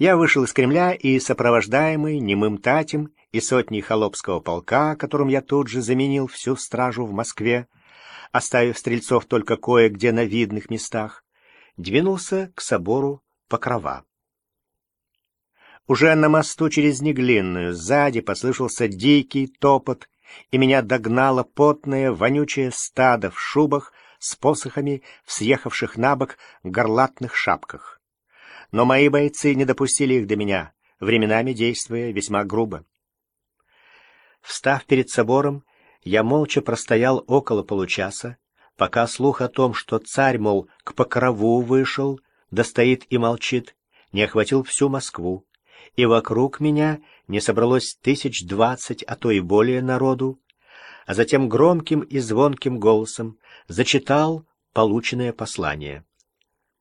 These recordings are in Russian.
Я вышел из Кремля и, сопровождаемый немым татем и сотней холопского полка, которым я тут же заменил всю стражу в Москве, оставив стрельцов только кое-где на видных местах, двинулся к собору Покрова. Уже на мосту через Неглинную сзади послышался дикий топот, и меня догнало потное, вонючее стадо в шубах с посохами в съехавших на бок горлатных шапках. Но мои бойцы не допустили их до меня, временами действуя весьма грубо. Встав перед собором, я молча простоял около получаса, пока слух о том, что царь, мол, к покрову вышел, да и молчит, не охватил всю Москву, и вокруг меня не собралось тысяч двадцать, а то и более народу, а затем громким и звонким голосом зачитал полученное послание,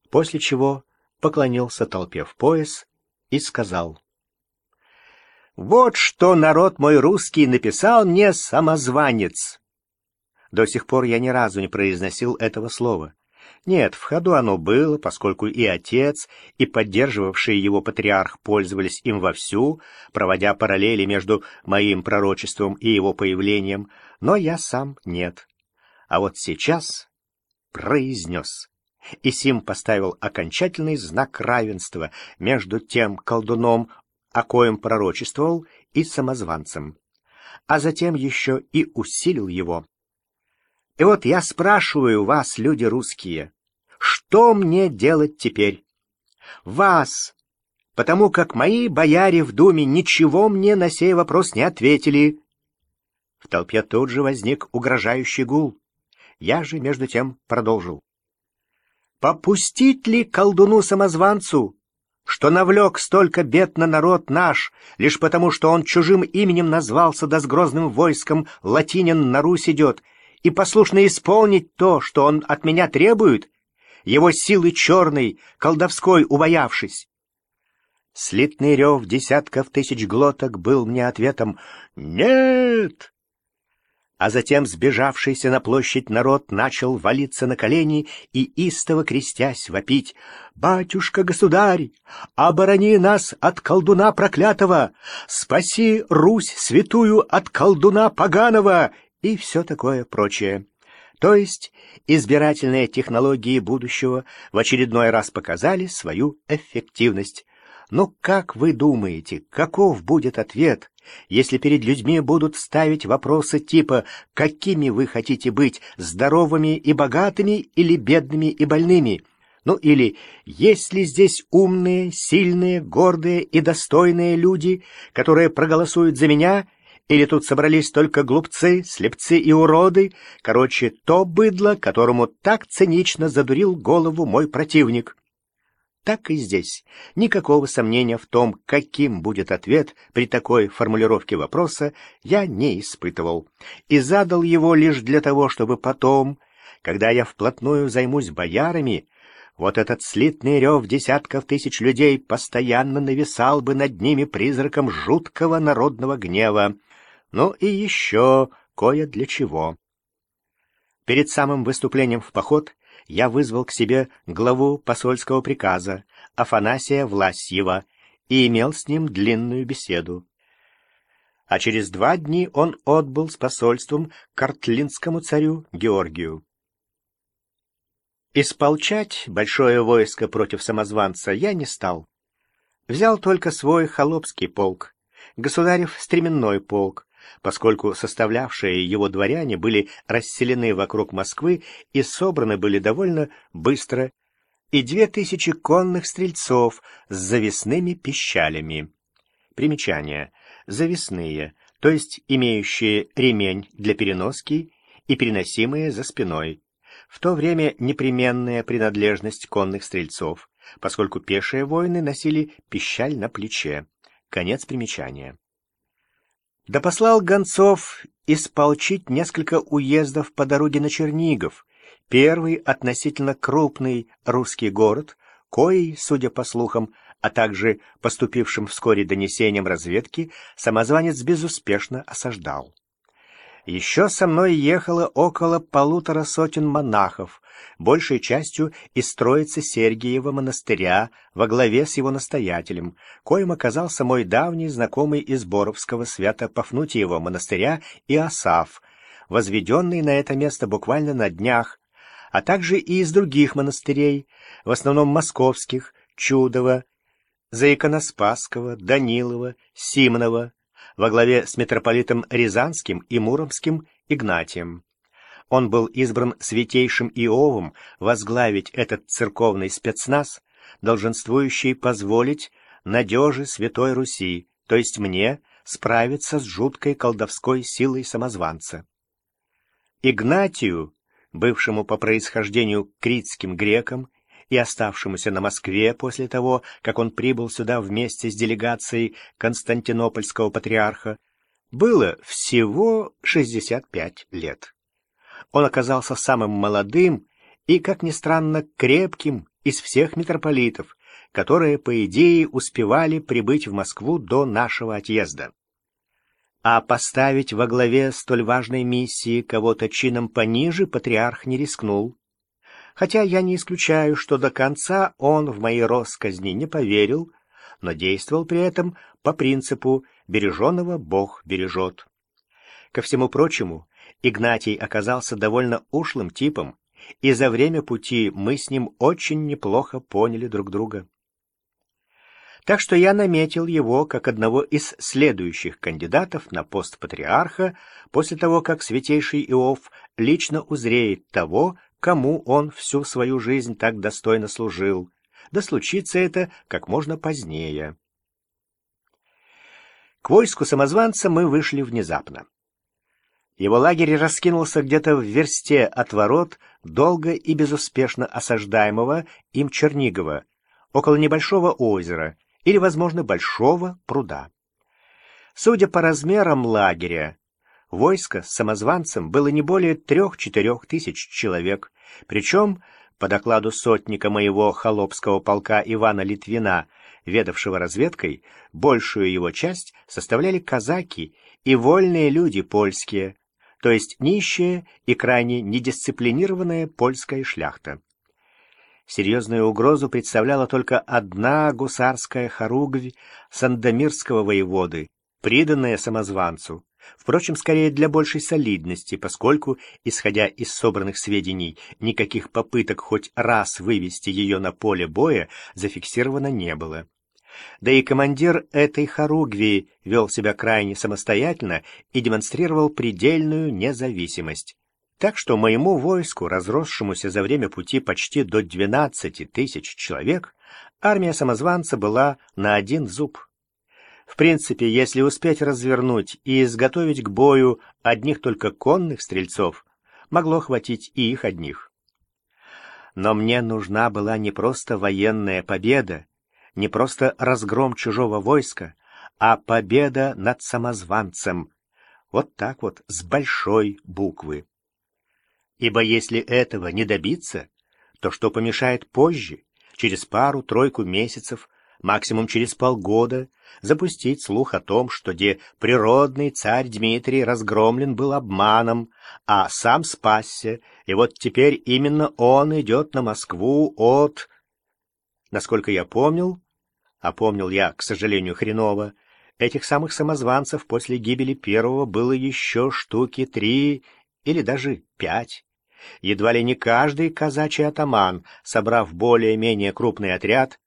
после чего поклонился толпе в пояс и сказал — вот что народ мой русский написал мне самозванец. До сих пор я ни разу не произносил этого слова. Нет, в ходу оно было, поскольку и отец, и поддерживавший его патриарх пользовались им вовсю, проводя параллели между моим пророчеством и его появлением, но я сам нет. А вот сейчас произнес. И Сим поставил окончательный знак равенства между тем колдуном, о коем пророчествовал и самозванцем, а затем еще и усилил его. И вот я спрашиваю вас, люди русские, что мне делать теперь? Вас, потому как мои бояре в думе ничего мне на сей вопрос не ответили. В толпе тут же возник угрожающий гул. Я же, между тем, продолжил. Попустить ли колдуну-самозванцу что навлек столько бед на народ наш, лишь потому, что он чужим именем назвался, да с грозным войском латинин на Русь идет, и послушно исполнить то, что он от меня требует, его силы черной, колдовской убоявшись. Слитный рев десятков тысяч глоток был мне ответом «Нет!» А затем сбежавшийся на площадь народ начал валиться на колени и, истово крестясь, вопить «Батюшка-государь, оборони нас от колдуна проклятого! Спаси Русь святую от колдуна поганого!» и все такое прочее. То есть избирательные технологии будущего в очередной раз показали свою эффективность. Но как вы думаете, каков будет ответ, если перед людьми будут ставить вопросы типа «какими вы хотите быть, здоровыми и богатыми или бедными и больными?» Ну или «есть ли здесь умные, сильные, гордые и достойные люди, которые проголосуют за меня?» Или тут собрались только глупцы, слепцы и уроды? Короче, то быдло, которому так цинично задурил голову мой противник так и здесь. Никакого сомнения в том, каким будет ответ при такой формулировке вопроса, я не испытывал. И задал его лишь для того, чтобы потом, когда я вплотную займусь боярами, вот этот слитный рев десятков тысяч людей постоянно нависал бы над ними призраком жуткого народного гнева. Ну и еще кое для чего. Перед самым выступлением в поход я вызвал к себе главу посольского приказа Афанасия Власьева и имел с ним длинную беседу. А через два дни он отбыл с посольством к артлинскому царю Георгию. Исполчать большое войско против самозванца я не стал. Взял только свой холопский полк, государев стременной полк, поскольку составлявшие его дворяне были расселены вокруг Москвы и собраны были довольно быстро, и две тысячи конных стрельцов с завесными пищалями. Примечание. Завесные, то есть имеющие ремень для переноски и переносимые за спиной. В то время непременная принадлежность конных стрельцов, поскольку пешие воины носили пищаль на плече. Конец примечания да послал гонцов исполчить несколько уездов по дороге на Чернигов, первый относительно крупный русский город, коей, судя по слухам, а также поступившим вскоре донесениям разведки, самозванец безуспешно осаждал. Еще со мной ехало около полутора сотен монахов, большей частью из строицы Сергиева монастыря во главе с его настоятелем, коим оказался мой давний знакомый из Боровского Свято-Пафнутиева монастыря Иосаф, возведенный на это место буквально на днях, а также и из других монастырей, в основном московских, Чудова, Заиконоспасского, Данилова, Симонова, во главе с митрополитом Рязанским и Муромским Игнатием. Он был избран святейшим Иовом возглавить этот церковный спецназ, долженствующий позволить надежи Святой Руси, то есть мне, справиться с жуткой колдовской силой самозванца. Игнатию, бывшему по происхождению критским греком и оставшемуся на Москве после того, как он прибыл сюда вместе с делегацией Константинопольского патриарха, было всего 65 лет. Он оказался самым молодым и, как ни странно, крепким из всех митрополитов, которые, по идее, успевали прибыть в Москву до нашего отъезда. А поставить во главе столь важной миссии кого-то чином пониже патриарх не рискнул хотя я не исключаю, что до конца он в мои росказни не поверил, но действовал при этом по принципу «береженного Бог бережет». Ко всему прочему, Игнатий оказался довольно ушлым типом, и за время пути мы с ним очень неплохо поняли друг друга. Так что я наметил его как одного из следующих кандидатов на пост патриарха после того, как святейший Иов лично узреет того, кому он всю свою жизнь так достойно служил, да случится это как можно позднее. К войску самозванца мы вышли внезапно. Его лагерь раскинулся где-то в версте от ворот долго и безуспешно осаждаемого им Чернигова, около небольшого озера или, возможно, большого пруда. Судя по размерам лагеря, Войско с самозванцем было не более трех-четырех тысяч человек, причем, по докладу сотника моего холопского полка Ивана Литвина, ведавшего разведкой, большую его часть составляли казаки и вольные люди польские, то есть нищая и крайне недисциплинированная польская шляхта. Серьезную угрозу представляла только одна гусарская хоругвь сандомирского воеводы, приданная самозванцу, Впрочем, скорее для большей солидности, поскольку, исходя из собранных сведений, никаких попыток хоть раз вывести ее на поле боя зафиксировано не было. Да и командир этой хоругвии вел себя крайне самостоятельно и демонстрировал предельную независимость. Так что моему войску, разросшемуся за время пути почти до 12 тысяч человек, армия самозванца была на один зуб. В принципе, если успеть развернуть и изготовить к бою одних только конных стрельцов, могло хватить и их одних. Но мне нужна была не просто военная победа, не просто разгром чужого войска, а победа над самозванцем. Вот так вот, с большой буквы. Ибо если этого не добиться, то что помешает позже, через пару-тройку месяцев, максимум через полгода, запустить слух о том, что где природный царь Дмитрий разгромлен был обманом, а сам спасся, и вот теперь именно он идет на Москву от... Насколько я помнил, а помнил я, к сожалению, хреново, этих самых самозванцев после гибели первого было еще штуки три или даже пять. Едва ли не каждый казачий атаман, собрав более-менее крупный отряд,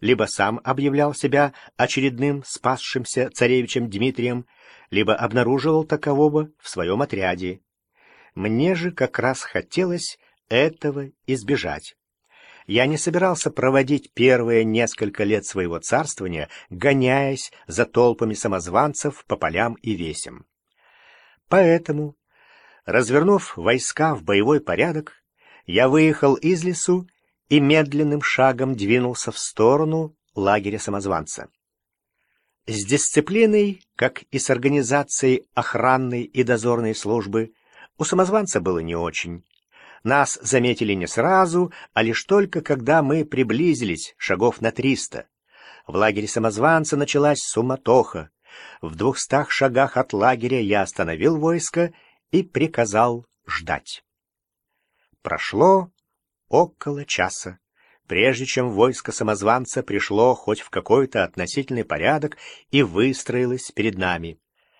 либо сам объявлял себя очередным спасшимся царевичем Дмитрием, либо обнаруживал такового в своем отряде. Мне же как раз хотелось этого избежать. Я не собирался проводить первые несколько лет своего царствования, гоняясь за толпами самозванцев по полям и весям. Поэтому, развернув войска в боевой порядок, я выехал из лесу и медленным шагом двинулся в сторону лагеря самозванца. С дисциплиной, как и с организацией охранной и дозорной службы, у самозванца было не очень. Нас заметили не сразу, а лишь только когда мы приблизились, шагов на триста. В лагере самозванца началась суматоха. В двухстах шагах от лагеря я остановил войско и приказал ждать. Прошло около часа, прежде чем войско самозванца пришло хоть в какой-то относительный порядок и выстроилось перед нами.